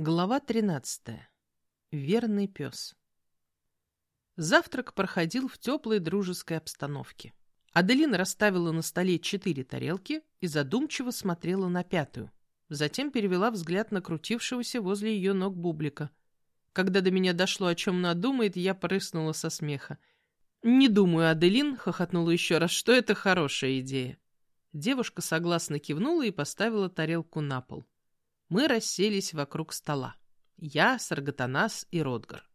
Глава 13. Верный пес. Завтрак проходил в теплой дружеской обстановке. Аделина расставила на столе четыре тарелки и задумчиво смотрела на пятую. Затем перевела взгляд на крутившегося возле ее ног бублика. Когда до меня дошло, о чем она думает, я прыснула со смеха. «Не думаю, Аделин», — хохотнула еще раз, — «что это хорошая идея». Девушка согласно кивнула и поставила тарелку на пол. Мы расселись вокруг стола. Я, Саргатанас и Родгар.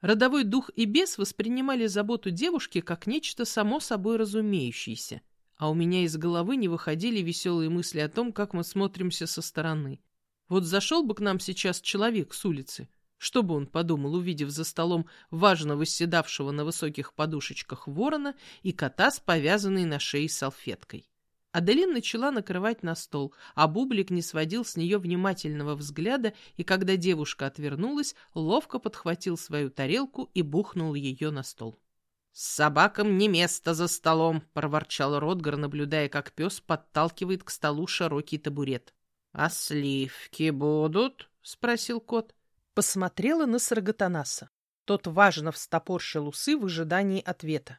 Родовой дух и бес воспринимали заботу девушки как нечто само собой разумеющееся, а у меня из головы не выходили веселые мысли о том, как мы смотримся со стороны. Вот зашел бы к нам сейчас человек с улицы, что бы он подумал, увидев за столом важно восседавшего на высоких подушечках ворона и кота с повязанной на шее салфеткой. Аделин начала накрывать на стол, а Бублик не сводил с нее внимательного взгляда, и когда девушка отвернулась, ловко подхватил свою тарелку и бухнул ее на стол. «С собакам не место за столом!» — проворчал Ротгар, наблюдая, как пес подталкивает к столу широкий табурет. «А сливки будут?» — спросил кот. Посмотрела на Саргатанаса. Тот важно встопорщил усы в ожидании ответа.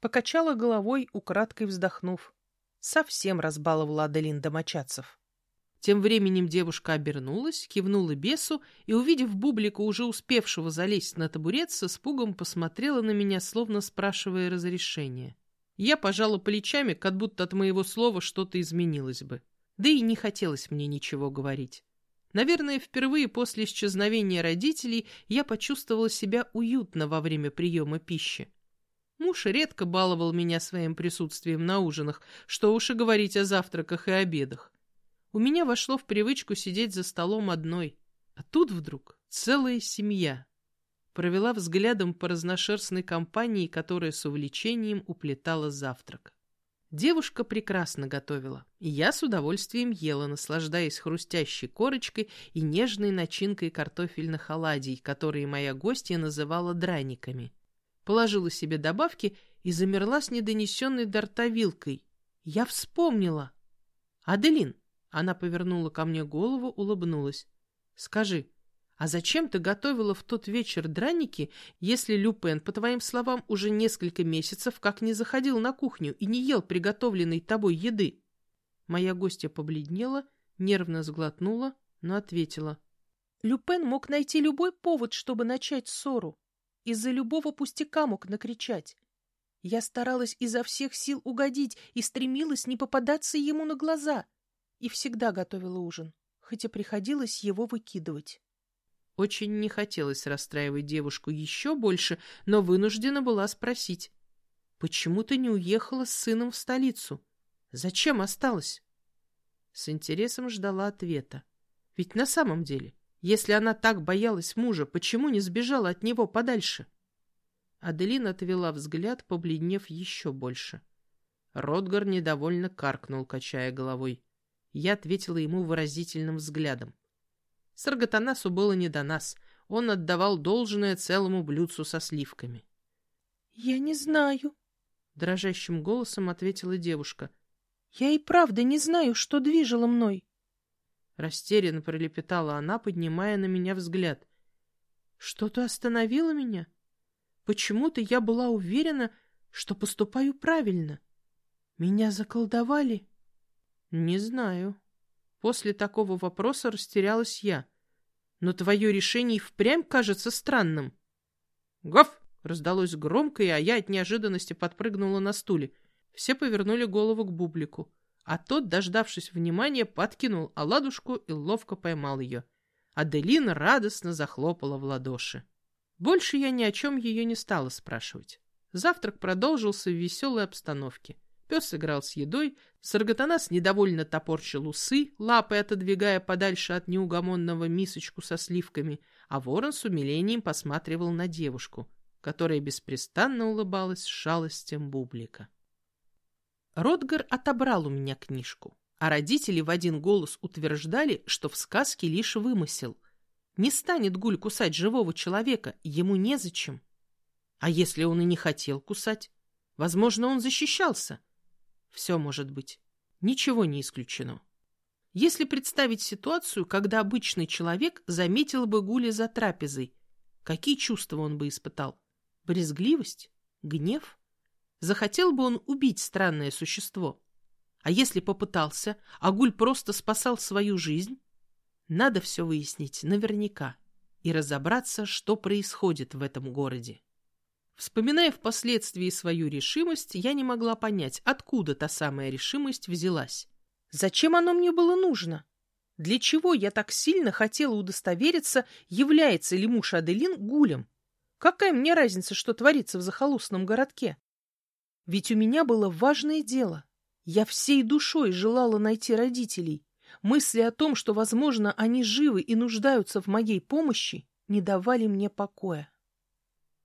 Покачала головой, украдкой вздохнув. Совсем разбаловала Аделин домочадцев. Тем временем девушка обернулась, кивнула бесу и, увидев бублика, уже успевшего залезть на табурет, с испугом посмотрела на меня, словно спрашивая разрешения. Я пожала плечами, как будто от моего слова что-то изменилось бы. Да и не хотелось мне ничего говорить. Наверное, впервые после исчезновения родителей я почувствовала себя уютно во время приема пищи. Муж редко баловал меня своим присутствием на ужинах, что уж и говорить о завтраках и обедах. У меня вошло в привычку сидеть за столом одной, а тут вдруг целая семья. Провела взглядом по разношерстной компании, которая с увлечением уплетала завтрак. Девушка прекрасно готовила, и я с удовольствием ела, наслаждаясь хрустящей корочкой и нежной начинкой картофельных оладий, которые моя гостья называла драниками положила себе добавки и замерла с недонесенной до рта вилкой. Я вспомнила. «Аделин!» — она повернула ко мне голову, улыбнулась. «Скажи, а зачем ты готовила в тот вечер драники, если Люпен, по твоим словам, уже несколько месяцев как не заходил на кухню и не ел приготовленной тобой еды?» Моя гостья побледнела, нервно сглотнула, но ответила. «Люпен мог найти любой повод, чтобы начать ссору. Из-за любого пустяка мог накричать. Я старалась изо всех сил угодить и стремилась не попадаться ему на глаза. И всегда готовила ужин, хотя приходилось его выкидывать. Очень не хотелось расстраивать девушку еще больше, но вынуждена была спросить. «Почему ты не уехала с сыном в столицу? Зачем осталась?» С интересом ждала ответа. Ведь на самом деле если она так боялась мужа, почему не сбежала от него подальше? Аделин отвела взгляд, побледнев еще больше. Ротгар недовольно каркнул, качая головой. Я ответила ему выразительным взглядом. Саргатанасу было не до нас. Он отдавал должное целому блюдцу со сливками. — Я не знаю, — дрожащим голосом ответила девушка. — Я и правда не знаю, что движило мной. Растерянно пролепетала она, поднимая на меня взгляд. Что-то остановило меня? Почему-то я была уверена, что поступаю правильно. Меня заколдовали? Не знаю. После такого вопроса растерялась я. Но твое решение впрямь кажется странным. Гав! Раздалось громко, а я от неожиданности подпрыгнула на стуле. Все повернули голову к бублику а тот, дождавшись внимания, подкинул оладушку и ловко поймал ее. Аделина радостно захлопала в ладоши. Больше я ни о чем ее не стала спрашивать. Завтрак продолжился в веселой обстановке. Пес играл с едой, Саргатанас недовольно топорщил усы, лапой отодвигая подальше от неугомонного мисочку со сливками, а ворон с умилением посматривал на девушку, которая беспрестанно улыбалась шалостям бублика. Ротгар отобрал у меня книжку, а родители в один голос утверждали, что в сказке лишь вымысел. Не станет Гуль кусать живого человека, ему незачем. А если он и не хотел кусать? Возможно, он защищался. Все может быть. Ничего не исключено. Если представить ситуацию, когда обычный человек заметил бы Гуля за трапезой, какие чувства он бы испытал? Брезгливость? Гнев? Захотел бы он убить странное существо? А если попытался, а Гуль просто спасал свою жизнь? Надо все выяснить наверняка и разобраться, что происходит в этом городе. Вспоминая впоследствии свою решимость, я не могла понять, откуда та самая решимость взялась. Зачем оно мне было нужно? Для чего я так сильно хотела удостовериться, является ли муж Аделин гулем? Какая мне разница, что творится в захолустном городке? Ведь у меня было важное дело. Я всей душой желала найти родителей. Мысли о том, что, возможно, они живы и нуждаются в моей помощи, не давали мне покоя.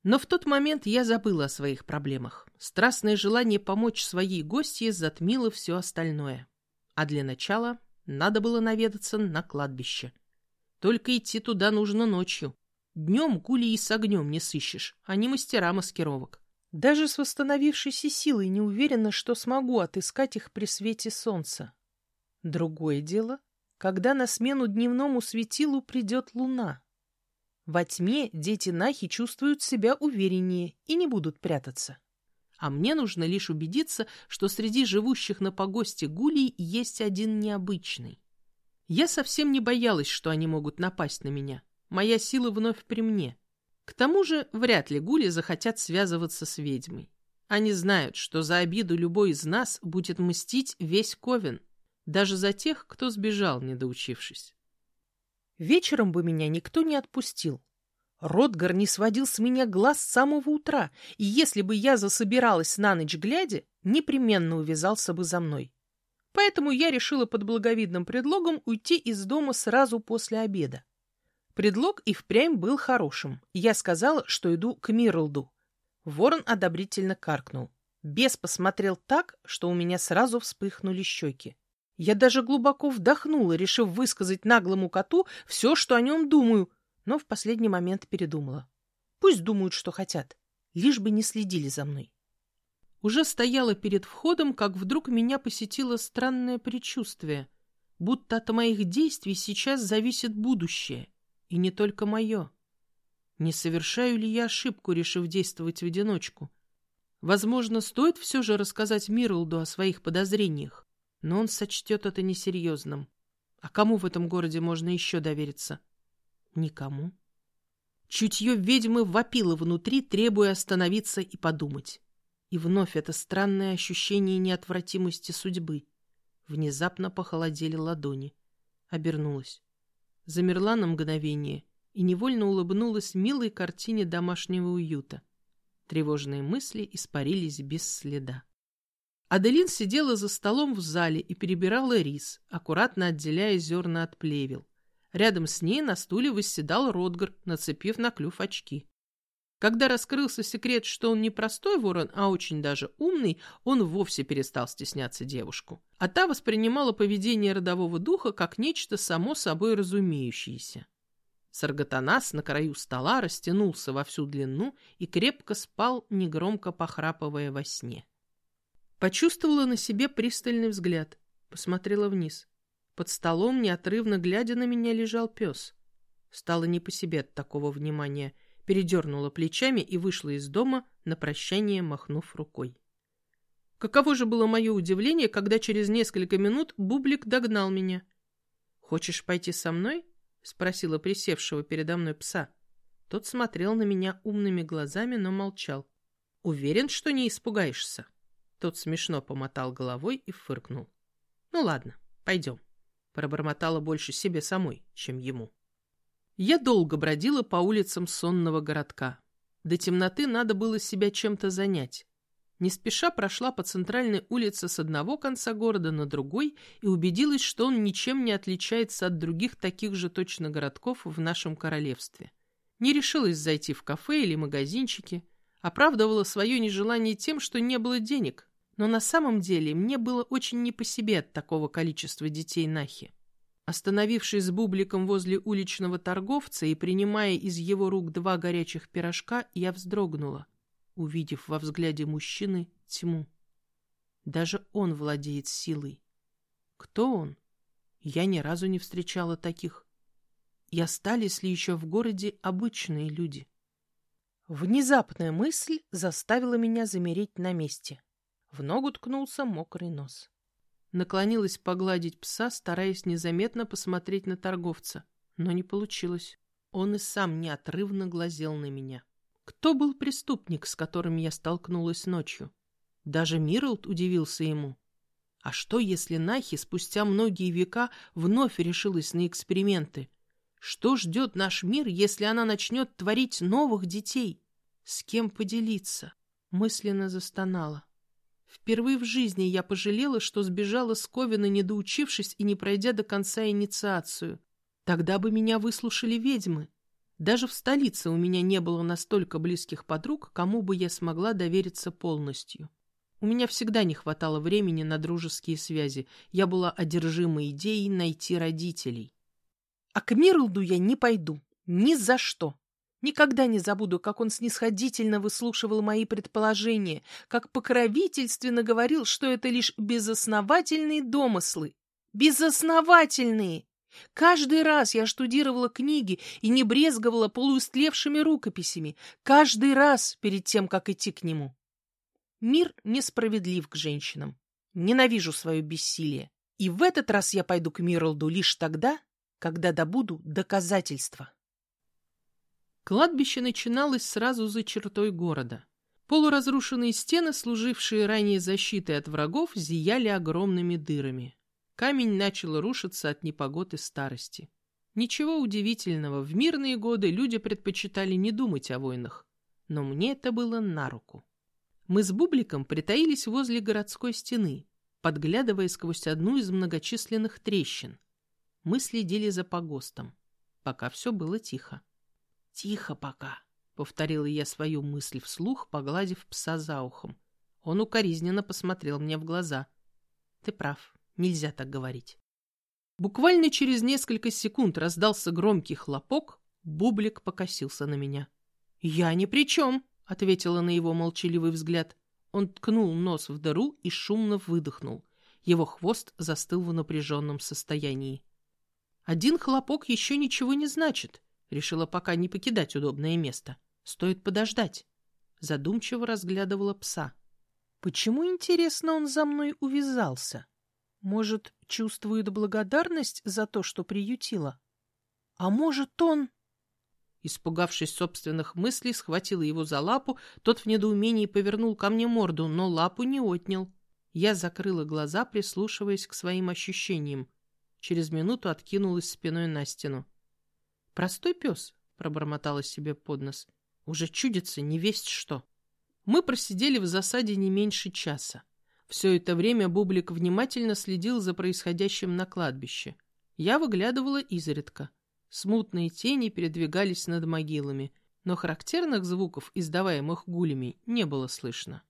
Но в тот момент я забыла о своих проблемах. Страстное желание помочь своей гостье затмило все остальное. А для начала надо было наведаться на кладбище. Только идти туда нужно ночью. Днем гули и с огнем не сыщешь, они мастера маскировок. Даже с восстановившейся силой не уверена, что смогу отыскать их при свете солнца. Другое дело, когда на смену дневному светилу придет луна. Во тьме дети Нахи чувствуют себя увереннее и не будут прятаться. А мне нужно лишь убедиться, что среди живущих на погосте гулей есть один необычный. Я совсем не боялась, что они могут напасть на меня. Моя сила вновь при мне. К тому же вряд ли гули захотят связываться с ведьмой. Они знают, что за обиду любой из нас будет мстить весь Ковен, даже за тех, кто сбежал, не доучившись. Вечером бы меня никто не отпустил. Ротгар не сводил с меня глаз с самого утра, и если бы я засобиралась на ночь глядя, непременно увязался бы за мной. Поэтому я решила под благовидным предлогом уйти из дома сразу после обеда. Предлог и впрямь был хорошим. Я сказала, что иду к Мирлду. Ворон одобрительно каркнул. Бес посмотрел так, что у меня сразу вспыхнули щеки. Я даже глубоко вдохнула, решив высказать наглому коту все, что о нем думаю, но в последний момент передумала. Пусть думают, что хотят, лишь бы не следили за мной. Уже стояла перед входом, как вдруг меня посетило странное предчувствие, будто от моих действий сейчас зависит будущее, и не только мое. Не совершаю ли я ошибку, решив действовать в одиночку? Возможно, стоит все же рассказать Мирлду о своих подозрениях но он сочтет это несерьезным. А кому в этом городе можно еще довериться? Никому. Чутье ведьмы вопило внутри, требуя остановиться и подумать. И вновь это странное ощущение неотвратимости судьбы. Внезапно похолодели ладони. Обернулась. Замерла на мгновение и невольно улыбнулась милой картине домашнего уюта. Тревожные мысли испарились без следа. Аделин сидела за столом в зале и перебирала рис, аккуратно отделяя зерна от плевел. Рядом с ней на стуле восседал Ротгар, нацепив на клюв очки. Когда раскрылся секрет, что он не простой ворон, а очень даже умный, он вовсе перестал стесняться девушку. А та воспринимала поведение родового духа как нечто само собой разумеющееся. Саргатанас на краю стола растянулся во всю длину и крепко спал, негромко похрапывая во сне. Почувствовала на себе пристальный взгляд. Посмотрела вниз. Под столом, неотрывно глядя на меня, лежал пес. Стало не по себе от такого внимания. Передернула плечами и вышла из дома, на прощание махнув рукой. Каково же было мое удивление, когда через несколько минут Бублик догнал меня. «Хочешь пойти со мной?» — спросила присевшего передо мной пса. Тот смотрел на меня умными глазами, но молчал. «Уверен, что не испугаешься?» Тот смешно помотал головой и фыркнул. «Ну ладно, пойдем». Пробормотала больше себе самой, чем ему. Я долго бродила по улицам сонного городка. До темноты надо было себя чем-то занять. Не спеша прошла по центральной улице с одного конца города на другой и убедилась, что он ничем не отличается от других таких же точно городков в нашем королевстве. Не решилась зайти в кафе или магазинчики, оправдывала свое нежелание тем, что не было денег, но на самом деле мне было очень не по себе от такого количества детей Нахи. Остановившись с бубликом возле уличного торговца и принимая из его рук два горячих пирожка, я вздрогнула, увидев во взгляде мужчины тьму. Даже он владеет силой. Кто он? Я ни разу не встречала таких. И остались ли еще в городе обычные люди? Внезапная мысль заставила меня замереть на месте. В ногу ткнулся мокрый нос. Наклонилась погладить пса, стараясь незаметно посмотреть на торговца. Но не получилось. Он и сам неотрывно глазел на меня. Кто был преступник, с которым я столкнулась ночью? Даже Мирлд удивился ему. А что, если Нахи спустя многие века вновь решилась на эксперименты? Что ждет наш мир, если она начнет творить новых детей? С кем поделиться? Мысленно застонала. Впервые в жизни я пожалела, что сбежала с Ковина, не доучившись и не пройдя до конца инициацию. Тогда бы меня выслушали ведьмы. Даже в столице у меня не было настолько близких подруг, кому бы я смогла довериться полностью. У меня всегда не хватало времени на дружеские связи. Я была одержима идеей найти родителей. А к Мирлду я не пойду. Ни за что. Никогда не забуду, как он снисходительно выслушивал мои предположения, как покровительственно говорил, что это лишь безосновательные домыслы. Безосновательные! Каждый раз я штудировала книги и не брезговала полуистлевшими рукописями. Каждый раз перед тем, как идти к нему. Мир несправедлив к женщинам. Ненавижу свое бессилие. И в этот раз я пойду к Мирлду лишь тогда, когда добуду доказательства. Кладбище начиналось сразу за чертой города. Полуразрушенные стены, служившие ранее защитой от врагов, зияли огромными дырами. Камень начал рушиться от непогод и старости. Ничего удивительного, в мирные годы люди предпочитали не думать о войнах. Но мне это было на руку. Мы с Бубликом притаились возле городской стены, подглядывая сквозь одну из многочисленных трещин. Мы следили за погостом, пока все было тихо. «Тихо пока», — повторила я свою мысль вслух, погладив пса за ухом. Он укоризненно посмотрел мне в глаза. «Ты прав, нельзя так говорить». Буквально через несколько секунд раздался громкий хлопок, Бублик покосился на меня. «Я ни при чем», — ответила на его молчаливый взгляд. Он ткнул нос в дыру и шумно выдохнул. Его хвост застыл в напряженном состоянии. Один хлопок еще ничего не значит. Решила пока не покидать удобное место. Стоит подождать. Задумчиво разглядывала пса. Почему, интересно, он за мной увязался? Может, чувствует благодарность за то, что приютила? А может, он... Испугавшись собственных мыслей, схватила его за лапу, тот в недоумении повернул ко мне морду, но лапу не отнял. Я закрыла глаза, прислушиваясь к своим ощущениям. Через минуту откинулась спиной на стену. «Простой пес», — пробормотала себе под нос. «Уже чудится, не весть что». Мы просидели в засаде не меньше часа. Все это время Бублик внимательно следил за происходящим на кладбище. Я выглядывала изредка. Смутные тени передвигались над могилами, но характерных звуков, издаваемых гулями, не было слышно.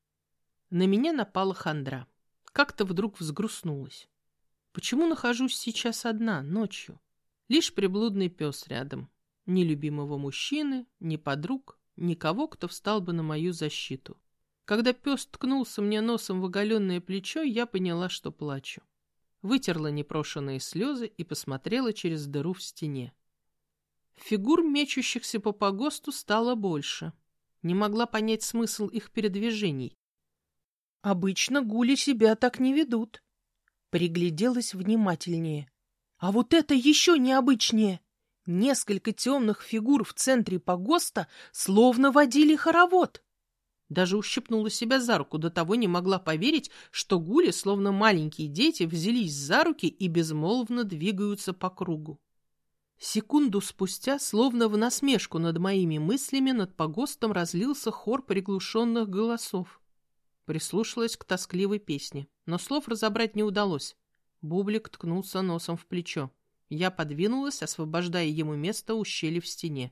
На меня напала хандра. Как-то вдруг взгрустнулась. Почему нахожусь сейчас одна, ночью? Лишь приблудный пес рядом. Ни любимого мужчины, ни подруг, никого, кто встал бы на мою защиту. Когда пес ткнулся мне носом в оголенное плечо, я поняла, что плачу. Вытерла непрошенные слезы и посмотрела через дыру в стене. Фигур, мечущихся по погосту, стало больше. Не могла понять смысл их передвижений. Обычно гули себя так не ведут. Пригляделась внимательнее. А вот это еще необычнее. Несколько темных фигур в центре погоста словно водили хоровод. Даже ущипнула себя за руку, до того не могла поверить, что гули, словно маленькие дети, взялись за руки и безмолвно двигаются по кругу. Секунду спустя, словно в насмешку над моими мыслями, над погостом разлился хор приглушенных голосов. Прислушалась к тоскливой песне, но слов разобрать не удалось. Бублик ткнулся носом в плечо. Я подвинулась, освобождая ему место у щели в стене.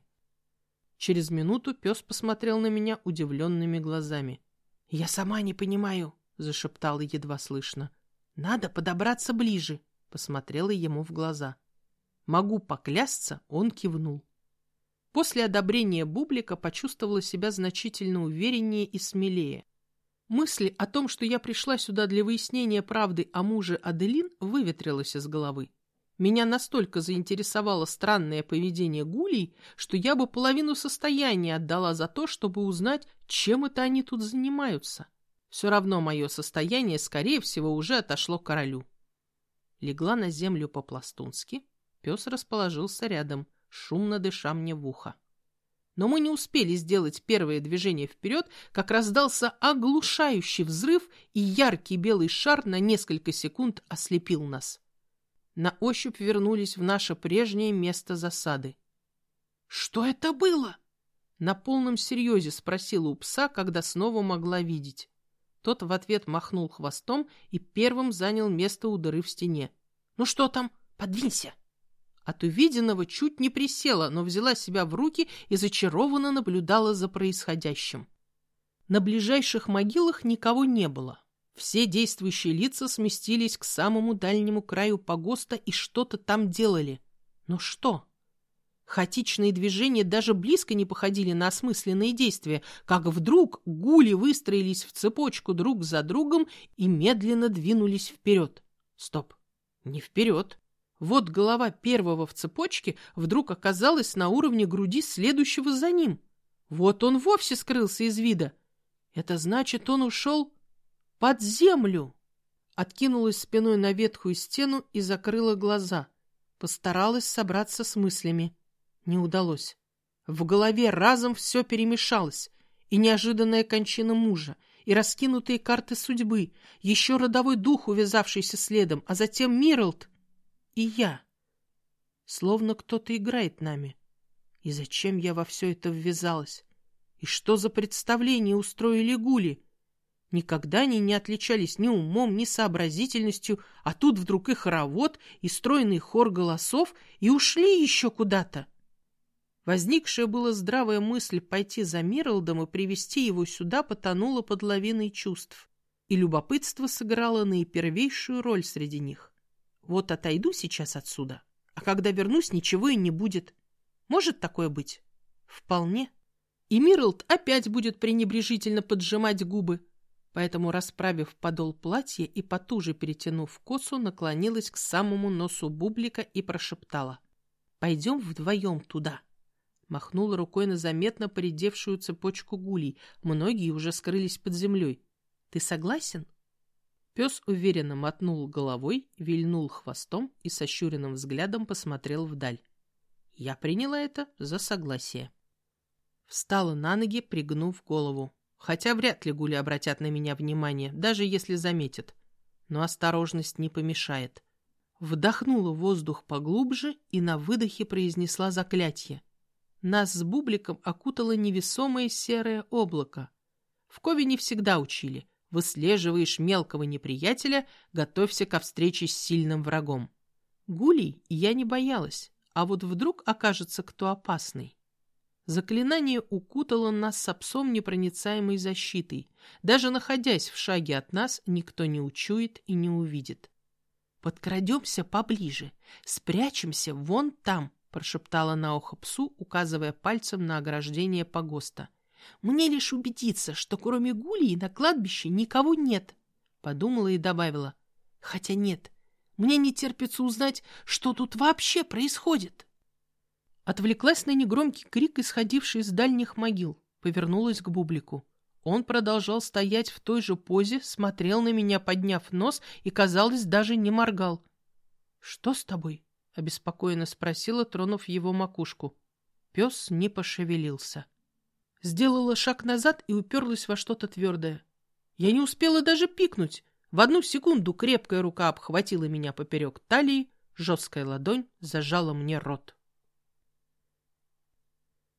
Через минуту пес посмотрел на меня удивленными глазами. «Я сама не понимаю», — зашептала едва слышно. «Надо подобраться ближе», — посмотрела ему в глаза. Могу поклясться, он кивнул. После одобрения Бублика почувствовала себя значительно увереннее и смелее. Мысль о том, что я пришла сюда для выяснения правды о муже Аделин, выветрилась из головы. Меня настолько заинтересовало странное поведение гулей, что я бы половину состояния отдала за то, чтобы узнать, чем это они тут занимаются. Все равно мое состояние, скорее всего, уже отошло к королю. Легла на землю по-пластунски. Пес расположился рядом, шумно дыша мне в ухо. Но мы не успели сделать первое движение вперед, как раздался оглушающий взрыв, и яркий белый шар на несколько секунд ослепил нас. На ощупь вернулись в наше прежнее место засады. «Что это было?» На полном серьезе спросила у пса, когда снова могла видеть. Тот в ответ махнул хвостом и первым занял место у дыры в стене. «Ну что там? Подвинься!» От увиденного чуть не присела, но взяла себя в руки и зачарованно наблюдала за происходящим. На ближайших могилах никого не было. Все действующие лица сместились к самому дальнему краю погоста и что-то там делали. Но что? Хаотичные движения даже близко не походили на осмысленные действия, как вдруг гули выстроились в цепочку друг за другом и медленно двинулись вперед. Стоп, не вперед. Вот голова первого в цепочке вдруг оказалась на уровне груди следующего за ним. Вот он вовсе скрылся из вида. Это значит, он ушел под землю. Откинулась спиной на ветхую стену и закрыла глаза. Постаралась собраться с мыслями. Не удалось. В голове разом все перемешалось. И неожиданная кончина мужа, и раскинутые карты судьбы, еще родовой дух, увязавшийся следом, а затем Мирлд и я. Словно кто-то играет нами. И зачем я во все это ввязалась? И что за представление устроили гули? Никогда они не отличались ни умом, ни сообразительностью, а тут вдруг и хоровод, и стройный хор голосов, и ушли еще куда-то. Возникшая была здравая мысль пойти за Мирлдом и привести его сюда потонула под лавиной чувств, и любопытство сыграло наипервейшую роль среди них. Вот отойду сейчас отсюда, а когда вернусь, ничего и не будет. Может такое быть? Вполне. И Мирлд опять будет пренебрежительно поджимать губы. Поэтому, расправив подол платья и потуже перетянув косу, наклонилась к самому носу бублика и прошептала. «Пойдем вдвоем туда». Махнула рукой на заметно поредевшую цепочку гулей. Многие уже скрылись под землей. «Ты согласен?» Пес уверенно мотнул головой, вильнул хвостом и сощуренным взглядом посмотрел вдаль. Я приняла это за согласие. Встала на ноги, пригнув голову. Хотя вряд ли гули обратят на меня внимание, даже если заметят. Но осторожность не помешает. Вдохнула воздух поглубже и на выдохе произнесла заклятие. Нас с Бубликом окутало невесомое серое облако. В Кове не всегда учили — выслеживаешь мелкого неприятеля, готовься ко встрече с сильным врагом. Гулей я не боялась, а вот вдруг окажется кто опасный. Заклинание укутало нас с псом непроницаемой защитой. Даже находясь в шаге от нас, никто не учует и не увидит. «Подкрадемся поближе, спрячемся вон там», — прошептала на ухо псу, указывая пальцем на ограждение погоста. Мне лишь убедиться, что кроме Гулии на кладбище никого нет. Подумала и добавила. Хотя нет, мне не терпится узнать, что тут вообще происходит. Отвлеклась на негромкий крик, исходивший из дальних могил. Повернулась к Бублику. Он продолжал стоять в той же позе, смотрел на меня, подняв нос, и, казалось, даже не моргал. — Что с тобой? — обеспокоенно спросила, тронув его макушку. Пес не пошевелился. Сделала шаг назад и уперлась во что-то твердое. Я не успела даже пикнуть. В одну секунду крепкая рука обхватила меня поперек талии, жесткая ладонь зажала мне рот.